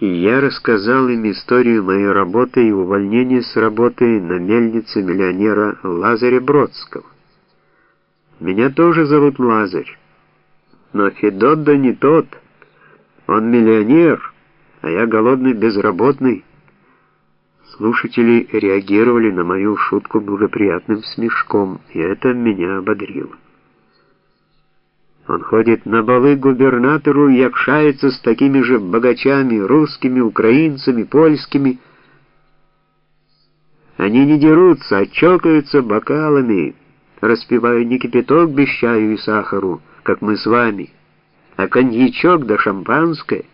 И я рассказал им историю моей работы и увольнения с работы на мельнице миллионера Лазаря Бродского. Меня тоже зовут Лазарь, но Федот не тот. Он миллионер, а я голодный безработный. Слушатели реагировали на мою шутку благоприятным смешком, и это меня ободрило. Он ходит на балы губернатору и общается с такими же богачами, русскими, украинцами, польскими. Они не дерутся, а чокаются бокалами, распивая не кипяток без чаю и сахару, как мы с вами, а коньячок да шампанское.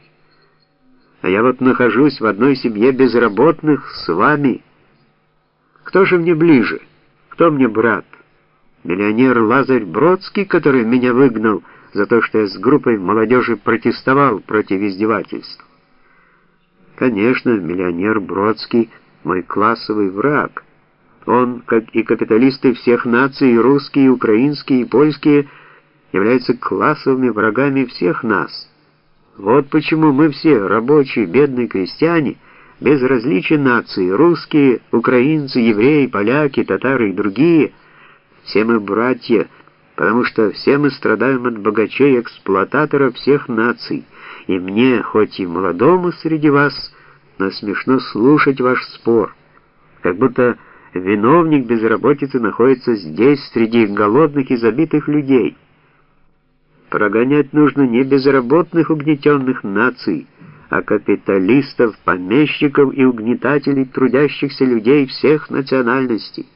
А я вот нахожусь в одной семье безработных с вами. Кто же мне ближе? Кто мне брат? Миллионер Лазарь Бродский, который меня выгнал за то, что я с группой молодежи протестовал против издевательств. Конечно, миллионер Бродский мой классовый враг. Он, как и капиталисты всех наций, русские, украинские, и польские, являются классовыми врагами всех нас. Вот почему мы все, рабочие, бедные крестьяне, без различия наций, русские, украинцы, евреи, поляки, татары и другие, все мы братья, потому что все мы страдаем от богачей-эксплуататоров всех наций, и мне, хоть и молодому среди вас, но смешно слушать ваш спор, как будто виновник безработицы находится здесь, среди голодных и забитых людей». Прогонять нужно не безработных угнетенных наций, а капиталистов, помещиков и угнетателей трудящихся людей всех национальностей.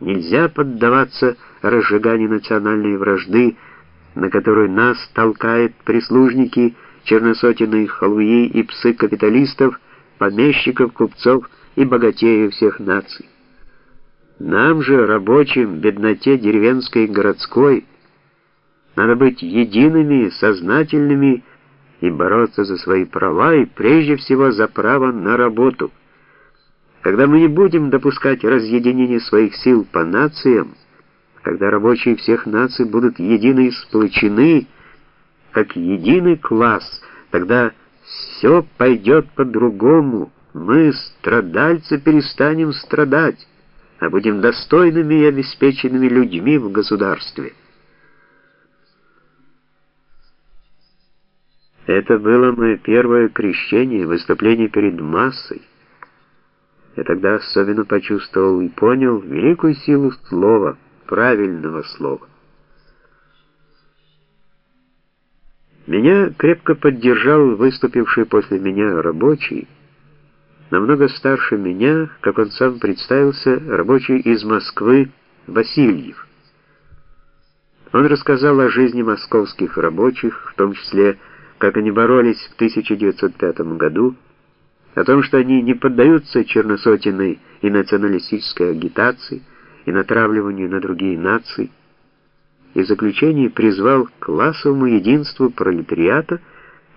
Нельзя поддаваться разжиганию национальной вражды, на которую нас толкают прислужники, черносотенные халуи и псы капиталистов, помещиков, купцов и богатеев всех наций. Нам же, рабочим, бедноте деревенской и городской, надо быть едиными, сознательными и бороться за свои права и прежде всего за право на работу. Когда мы не будем допускать разъединения своих сил по нациям, когда рабочие всех наций будут едины и сплочены, как единый класс, тогда все пойдет по-другому. Мы, страдальцы, перестанем страдать, а будем достойными и обеспеченными людьми в государстве. Это было мое первое крещение, выступление перед массой. Я тогда особенно почувствовал и понял великую силу слова, правильного слова. Меня крепко поддержал выступивший после меня рабочий, намного старше меня, как он сам представился, рабочий из Москвы Васильев. Он рассказал о жизни московских рабочих, в том числе как они боролись в 1905 году, о том, что они не поддаются черносотенной и националистической агитации и натравливанию на другие нации, и в заключении призвал к классовому единству пролетариата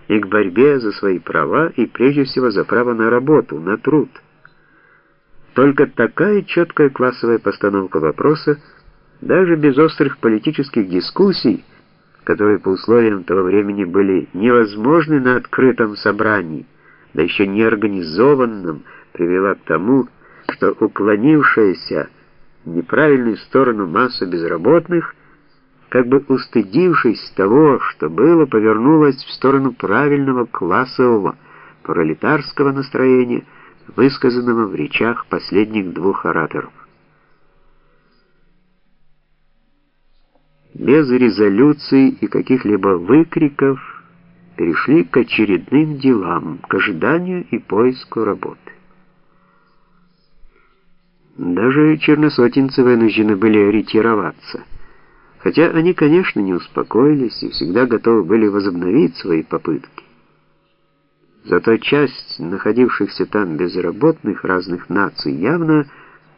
и к борьбе за свои права и прежде всего за право на работу, на труд. Только такая четкая классовая постановка вопроса, даже без острых политических дискуссий, которые по условиям того времени были невозможны на открытом собрании, да еще не организованном, привела к тому, что уклонившаяся в неправильную сторону масса безработных, как бы устыдившись того, что было, повернулась в сторону правильного классового пролетарского настроения, высказанного в речах последних двух ораторов. без резолюций и каких-либо выкриков перешли к очередным делам, к ожиданию и поиску работы. Даже черносотенцы вынуждены были ретироваться, хотя они, конечно, не успокоились и всегда готовы были возобновить свои попытки. Зато часть находившихся там безработных разных наций явно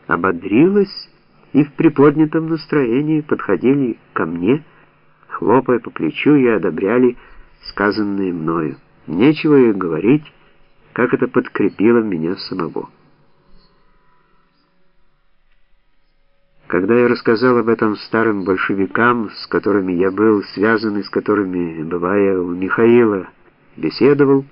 ободрилась и в приподнятом настроении подходили ко мне, хлопая по плечу и одобряли сказанное мною. Нечего и говорить, как это подкрепило меня самого. Когда я рассказал об этом старым большевикам, с которыми я был связан и с которыми, бывая у Михаила, беседовал,